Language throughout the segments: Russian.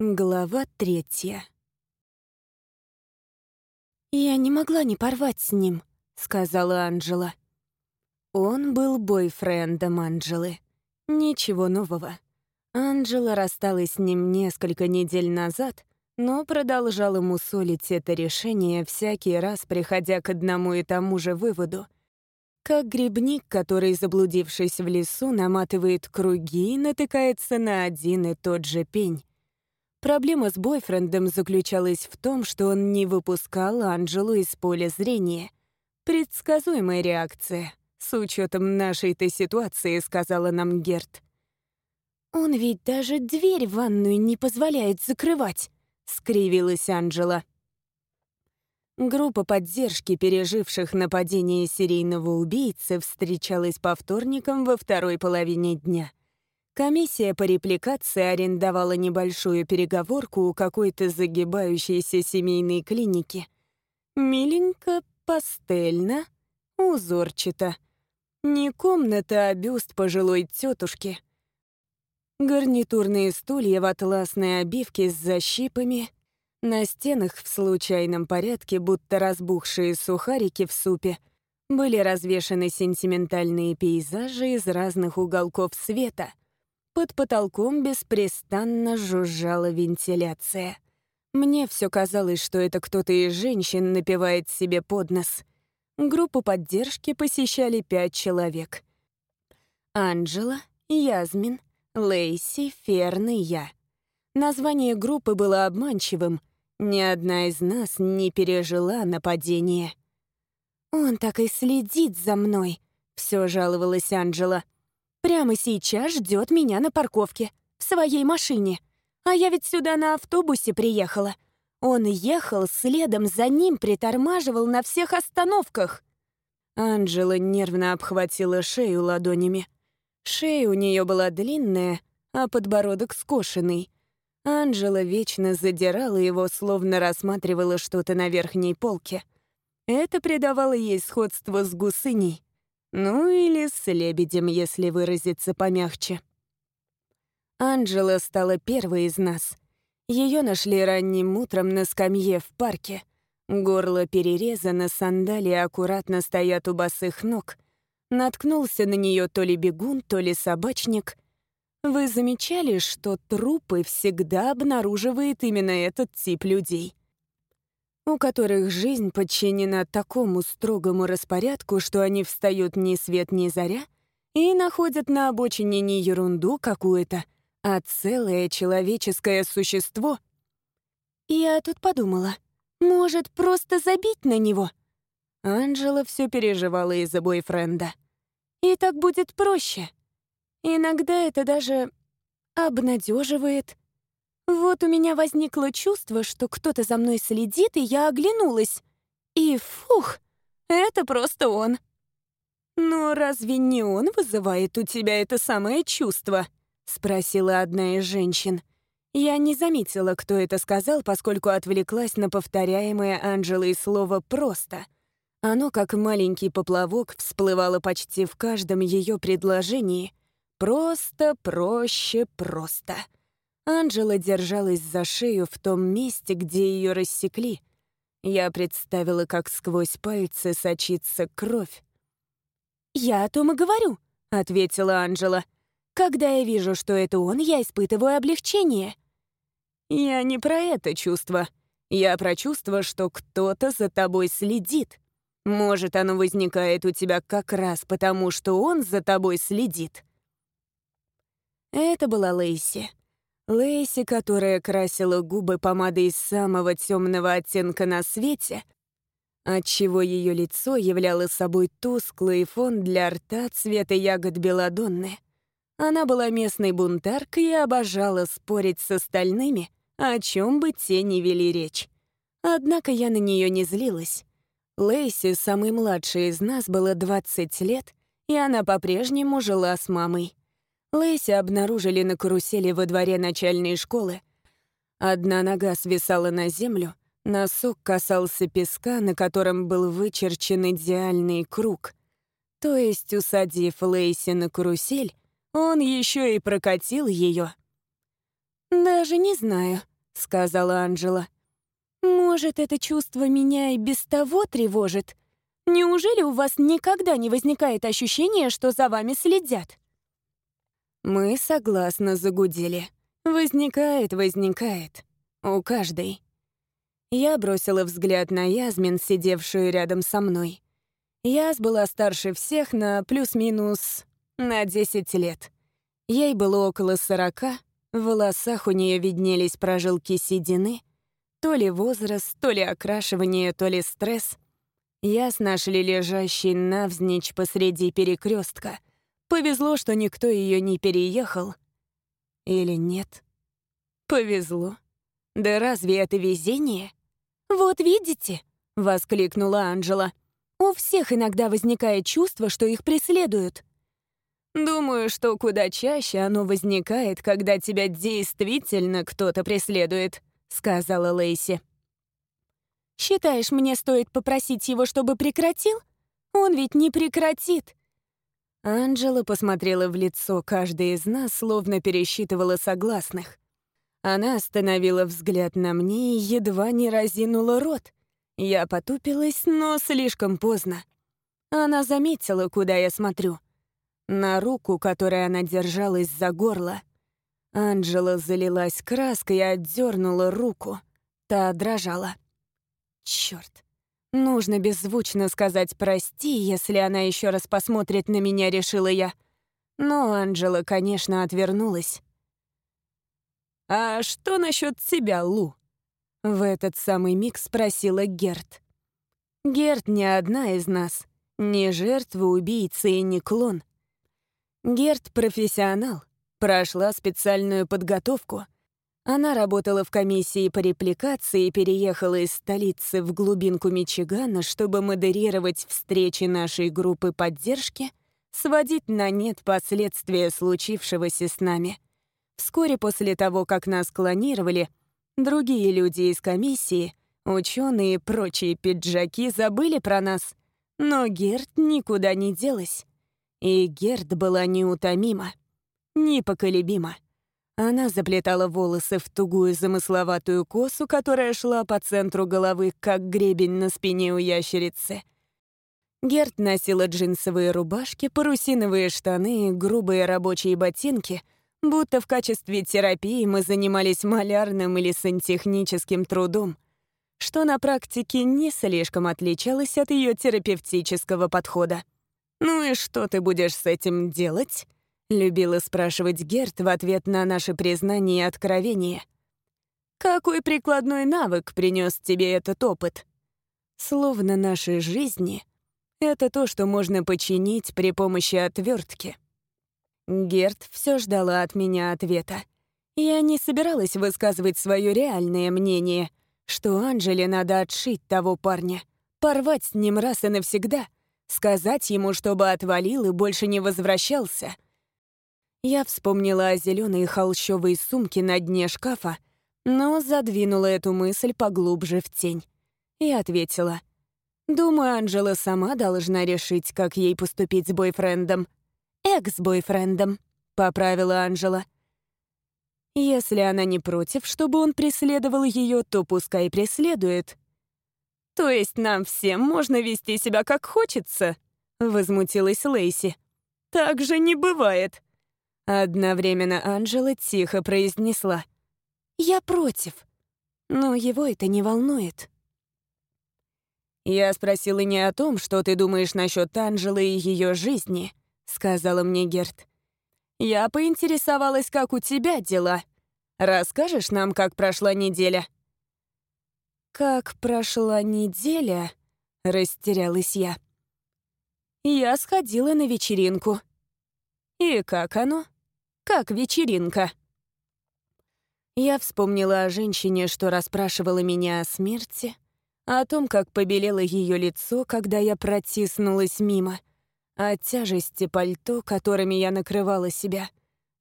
Глава третья. «Я не могла не порвать с ним», — сказала Анжела. Он был бойфрендом Анжелы. Ничего нового. Анжела рассталась с ним несколько недель назад, но продолжала мусолить это решение, всякий раз приходя к одному и тому же выводу. Как грибник, который, заблудившись в лесу, наматывает круги и натыкается на один и тот же пень. Проблема с бойфрендом заключалась в том, что он не выпускал Анджелу из поля зрения. Предсказуемая реакция. С учетом нашей-то ситуации, сказала нам Герт. «Он ведь даже дверь в ванную не позволяет закрывать», — скривилась Анджела. Группа поддержки переживших нападение серийного убийцы встречалась по вторникам во второй половине дня — Комиссия по репликации арендовала небольшую переговорку у какой-то загибающейся семейной клиники. Миленько, пастельно, узорчато. Не комната, а бюст пожилой тетушки. Гарнитурные стулья в атласной обивке с защипами. На стенах в случайном порядке, будто разбухшие сухарики в супе, были развешаны сентиментальные пейзажи из разных уголков света — под потолком беспрестанно жужжала вентиляция. Мне все казалось, что это кто-то из женщин напевает себе под нос. Группу поддержки посещали пять человек. Анджела, Язмин, Лейси, Ферн и я. Название группы было обманчивым. Ни одна из нас не пережила нападение. «Он так и следит за мной», — все жаловалась Анджела. Прямо сейчас ждет меня на парковке, в своей машине. А я ведь сюда на автобусе приехала. Он ехал следом за ним, притормаживал на всех остановках. Анжела нервно обхватила шею ладонями. Шея у нее была длинная, а подбородок скошенный. Анжела вечно задирала его, словно рассматривала что-то на верхней полке. Это придавало ей сходство с гусыней. Ну или с лебедем, если выразиться помягче. Анджела стала первой из нас. Ее нашли ранним утром на скамье в парке. Горло перерезано, сандалии аккуратно стоят у босых ног. Наткнулся на нее то ли бегун, то ли собачник. Вы замечали, что трупы всегда обнаруживает именно этот тип людей? У которых жизнь подчинена такому строгому распорядку, что они встают ни свет ни заря и находят на обочине не ерунду какую-то, а целое человеческое существо. Я тут подумала, может, просто забить на него? Анжела все переживала из-за бойфренда. И так будет проще. Иногда это даже обнадеживает. Вот у меня возникло чувство, что кто-то за мной следит, и я оглянулась. И фух, это просто он. «Но разве не он вызывает у тебя это самое чувство?» — спросила одна из женщин. Я не заметила, кто это сказал, поскольку отвлеклась на повторяемое Анжелой слово «просто». Оно, как маленький поплавок, всплывало почти в каждом ее предложении. «Просто, проще, просто». Анжела держалась за шею в том месте, где ее рассекли. Я представила, как сквозь пальцы сочится кровь. «Я о том и говорю», — ответила Анжела. «Когда я вижу, что это он, я испытываю облегчение». «Я не про это чувство. Я про чувство, что кто-то за тобой следит. Может, оно возникает у тебя как раз потому, что он за тобой следит». Это была Лейси. Лейси, которая красила губы помадой самого темного оттенка на свете, отчего ее лицо являло собой тусклый фон для рта цвета ягод белодонны. Она была местной бунтаркой и обожала спорить с остальными, о чем бы те ни вели речь. Однако я на нее не злилась. Лейси, самой младшей из нас, было 20 лет, и она по-прежнему жила с мамой. Лэйси обнаружили на карусели во дворе начальной школы. Одна нога свисала на землю, носок касался песка, на котором был вычерчен идеальный круг. То есть, усадив Лейси на карусель, он еще и прокатил ее. «Даже не знаю», — сказала Анжела. «Может, это чувство меня и без того тревожит? Неужели у вас никогда не возникает ощущения, что за вами следят?» Мы согласно загудели. Возникает, возникает. У каждой. Я бросила взгляд на Язмин, сидевшую рядом со мной. Яз была старше всех на плюс-минус на 10 лет. Ей было около сорока, в волосах у нее виднелись прожилки седины, то ли возраст, то ли окрашивание, то ли стресс. Яс нашли лежащий навзничь посреди перекрестка. Повезло, что никто ее не переехал. Или нет? Повезло. Да разве это везение? «Вот видите?» — воскликнула Анжела. «У всех иногда возникает чувство, что их преследуют». «Думаю, что куда чаще оно возникает, когда тебя действительно кто-то преследует», — сказала Лейси. «Считаешь, мне стоит попросить его, чтобы прекратил? Он ведь не прекратит». Анжела посмотрела в лицо каждой из нас, словно пересчитывала согласных. Она остановила взгляд на мне и едва не разинула рот. Я потупилась, но слишком поздно. Она заметила, куда я смотрю. На руку, которой она держалась за горло. Анжела залилась краской и отдернула руку. Та дрожала. Черт. Нужно беззвучно сказать «прости», если она еще раз посмотрит на меня, решила я. Но Анжела, конечно, отвернулась. «А что насчет тебя, Лу?» В этот самый миг спросила Герт. Герт не одна из нас, не жертва убийцы и не клон. Герт — профессионал, прошла специальную подготовку. Она работала в комиссии по репликации и переехала из столицы в глубинку Мичигана, чтобы модерировать встречи нашей группы поддержки, сводить на нет последствия случившегося с нами — Вскоре после того, как нас клонировали, другие люди из комиссии, ученые и прочие пиджаки забыли про нас. Но Герт никуда не делась. И Герт была неутомима, непоколебима. Она заплетала волосы в тугую замысловатую косу, которая шла по центру головы, как гребень на спине у ящерицы. Герт носила джинсовые рубашки, парусиновые штаны и грубые рабочие ботинки — Будто в качестве терапии мы занимались малярным или сантехническим трудом, что на практике не слишком отличалось от ее терапевтического подхода. «Ну и что ты будешь с этим делать?» — любила спрашивать Герт в ответ на наше признание и откровение. «Какой прикладной навык принес тебе этот опыт?» Словно нашей жизни — это то, что можно починить при помощи отвертки. Герт все ждала от меня ответа. Я не собиралась высказывать свое реальное мнение, что Анжеле надо отшить того парня, порвать с ним раз и навсегда, сказать ему, чтобы отвалил и больше не возвращался. Я вспомнила о зеленой холщовой сумке на дне шкафа, но задвинула эту мысль поглубже в тень. И ответила. «Думаю, Анжела сама должна решить, как ей поступить с бойфрендом экс-бойфрендом», — поправила Анжела. «Если она не против, чтобы он преследовал ее, то пускай преследует». «То есть нам всем можно вести себя как хочется?» — возмутилась Лейси. «Так же не бывает». Одновременно Анжела тихо произнесла. «Я против. Но его это не волнует». Я спросила не о том, что ты думаешь насчет Анжелы и ее жизни, — сказала мне Герт. «Я поинтересовалась, как у тебя дела. Расскажешь нам, как прошла неделя?» «Как прошла неделя?» — растерялась я. «Я сходила на вечеринку». «И как оно? Как вечеринка?» Я вспомнила о женщине, что расспрашивала меня о смерти, о том, как побелело ее лицо, когда я протиснулась мимо — от тяжести пальто, которыми я накрывала себя,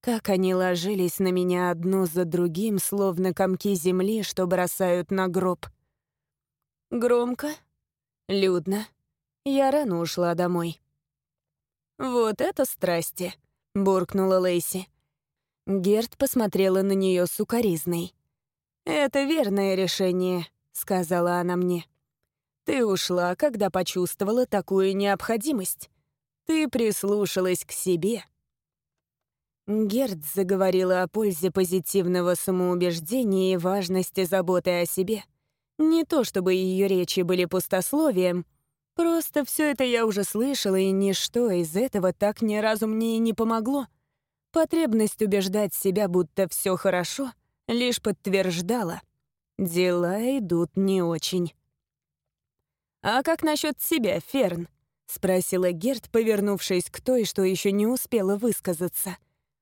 как они ложились на меня одно за другим, словно комки земли, что бросают на гроб. Громко, людно. Я рано ушла домой. «Вот это страсти!» — буркнула Лейси. Герт посмотрела на нее сукоризной. «Это верное решение», — сказала она мне. «Ты ушла, когда почувствовала такую необходимость. Ты прислушалась к себе». Герт заговорила о пользе позитивного самоубеждения и важности заботы о себе. Не то чтобы ее речи были пустословием, просто все это я уже слышала, и ничто из этого так ни разу мне и не помогло. Потребность убеждать себя, будто все хорошо, лишь подтверждала. Дела идут не очень. «А как насчет себя, Ферн?» — спросила Герт, повернувшись к той, что еще не успела высказаться.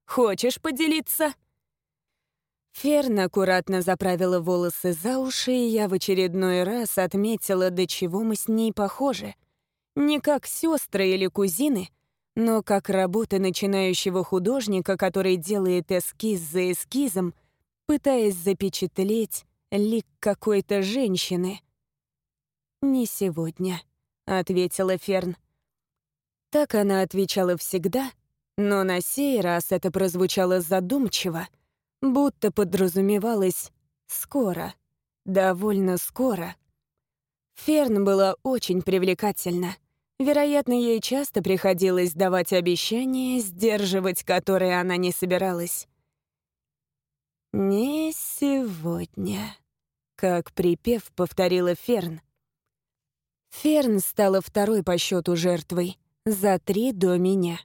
«Хочешь поделиться?» Ферн аккуратно заправила волосы за уши, и я в очередной раз отметила, до чего мы с ней похожи. Не как сестры или кузины, но как работа начинающего художника, который делает эскиз за эскизом, пытаясь запечатлеть лик какой-то женщины. «Не сегодня», — ответила Ферн. Так она отвечала всегда, но на сей раз это прозвучало задумчиво, будто подразумевалось «скоро», довольно скоро. Ферн была очень привлекательна — Вероятно, ей часто приходилось давать обещания, сдерживать которые она не собиралась. «Не сегодня», — как припев повторила Ферн. Ферн стала второй по счету жертвой, за три до меня,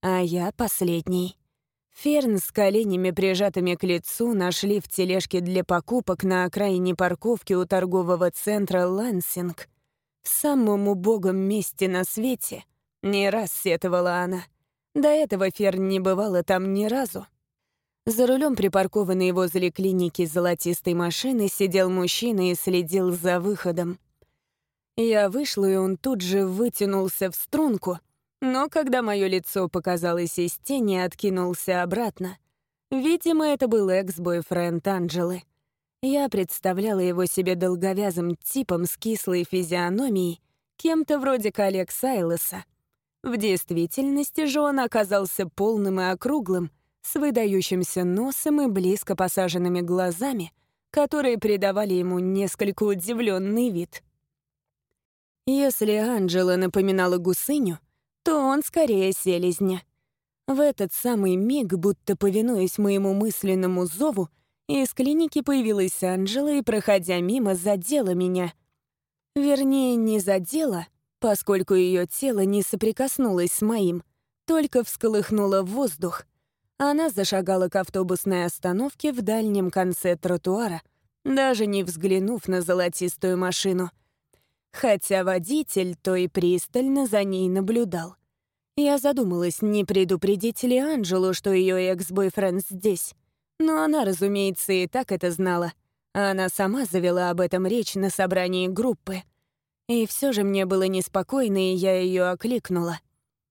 а я последний. Ферн с коленями, прижатыми к лицу, нашли в тележке для покупок на окраине парковки у торгового центра «Лансинг», в самом убогом месте на свете, не раз сетовала она. До этого Ферн не бывала там ни разу. За рулем припаркованной возле клиники золотистой машины сидел мужчина и следил за выходом. Я вышла, и он тут же вытянулся в струнку, но когда мое лицо показалось из тени, откинулся обратно. Видимо, это был экс-бойфренд Анджелы. Я представляла его себе долговязым типом с кислой физиономией, кем-то вроде коллег Сайлоса. В действительности же он оказался полным и округлым, с выдающимся носом и близко посаженными глазами, которые придавали ему несколько удивленный вид. Если Анджела напоминала гусыню, то он скорее селезня. В этот самый миг, будто повинуясь моему мысленному зову, из клиники появилась Анжела и, проходя мимо, задела меня. Вернее, не задела, поскольку ее тело не соприкоснулось с моим, только всколыхнуло воздух. Она зашагала к автобусной остановке в дальнем конце тротуара, даже не взглянув на золотистую машину. Хотя водитель то и пристально за ней наблюдал. Я задумалась, не предупредить ли Анжелу, что ее экс-бойфренд здесь. Но она, разумеется, и так это знала. Она сама завела об этом речь на собрании группы. И все же мне было неспокойно, и я ее окликнула.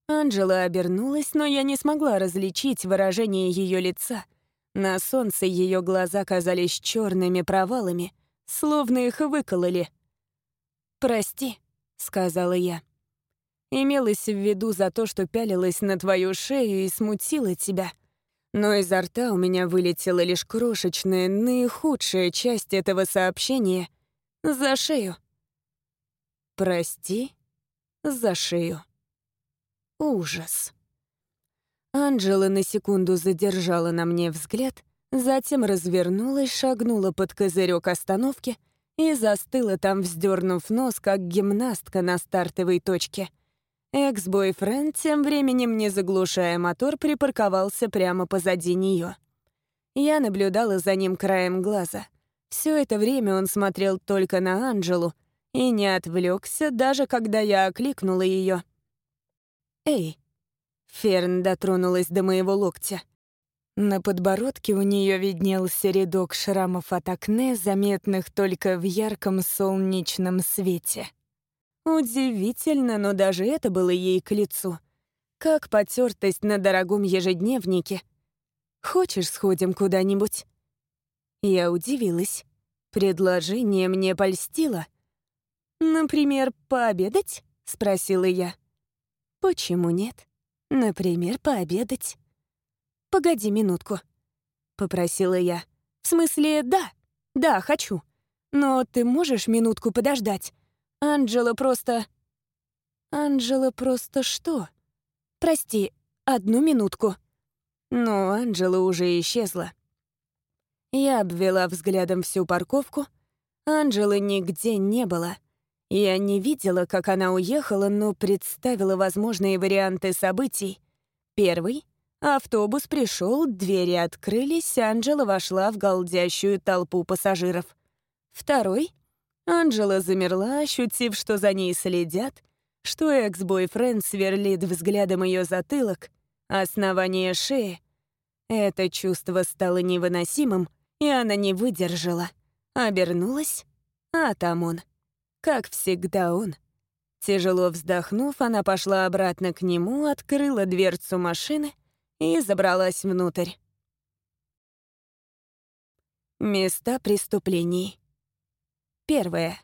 Анжела обернулась, но я не смогла различить выражение ее лица. На солнце ее глаза казались черными провалами, словно их выкололи. «Прости», — сказала я. Имелось в виду за то, что пялилась на твою шею и смутила тебя — но изо рта у меня вылетела лишь крошечная, наихудшая часть этого сообщения — за шею. «Прости, за шею». Ужас. Анджела на секунду задержала на мне взгляд, затем развернулась, шагнула под козырек остановки и застыла там, вздернув нос, как гимнастка на стартовой точке — Экс-бойфренд, тем временем не заглушая мотор, припарковался прямо позади нее. Я наблюдала за ним краем глаза. Все это время он смотрел только на Анджелу и не отвлекся, даже когда я окликнула ее. «Эй!» Ферн дотронулась до моего локтя. На подбородке у нее виднелся рядок шрамов от акне, заметных только в ярком солнечном свете. Удивительно, но даже это было ей к лицу. Как потертость на дорогом ежедневнике. «Хочешь, сходим куда-нибудь?» Я удивилась. Предложение мне польстило. «Например, пообедать?» — спросила я. «Почему нет? Например, пообедать». «Погоди минутку». попросила я. «В смысле, да. Да, хочу. Но ты можешь минутку подождать? Анджела просто...» «Анджела просто что?» «Прости, одну минутку». Но Анджела уже исчезла. Я обвела взглядом всю парковку. Анджелы нигде не было. Я не видела, как она уехала, но представила возможные варианты событий. Первый — автобус пришел, двери открылись, Анджела вошла в голдящую толпу пассажиров. Второй — Анджела замерла, ощутив, что за ней следят, что экс-бойфренд сверлит взглядом ее затылок, основание шеи. Это чувство стало невыносимым, и она не выдержала. Обернулась, а там он. Как всегда он. Тяжело вздохнув, она пошла обратно к нему, открыла дверцу машины и забралась внутрь. Места преступлений. Первое.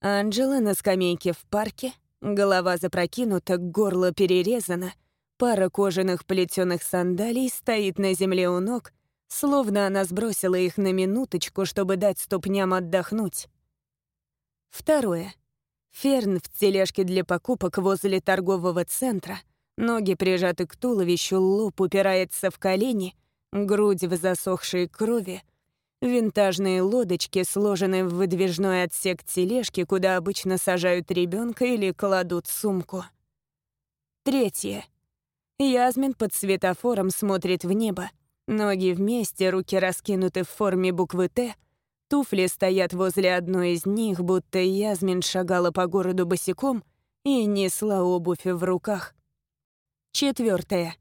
Анджела на скамейке в парке, голова запрокинута, горло перерезано, пара кожаных плетеных сандалий стоит на земле у ног, словно она сбросила их на минуточку, чтобы дать ступням отдохнуть. Второе. Ферн в тележке для покупок возле торгового центра, ноги прижаты к туловищу, лоб упирается в колени, грудь в засохшей крови, винтажные лодочки сложены в выдвижной отсек тележки, куда обычно сажают ребенка или кладут сумку. Третье. Язмин под светофором смотрит в небо, Ноги вместе, руки раскинуты в форме буквы «Т», туфли стоят возле одной из них, будто Язмин шагала по городу босиком и несла обувь в руках. Четвертое.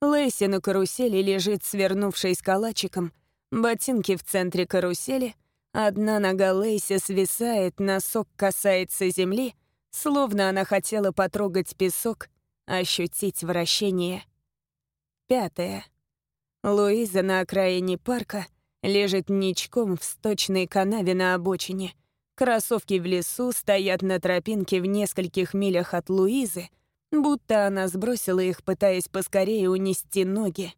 Лэйси на карусели лежит, свернувшись калачиком, ботинки в центре карусели, одна нога Лэйси свисает, носок касается земли, словно она хотела потрогать песок, ощутить вращение. Пятое. Луиза на окраине парка лежит ничком в сточной канаве на обочине. Кроссовки в лесу стоят на тропинке в нескольких милях от Луизы, будто она сбросила их, пытаясь поскорее унести ноги.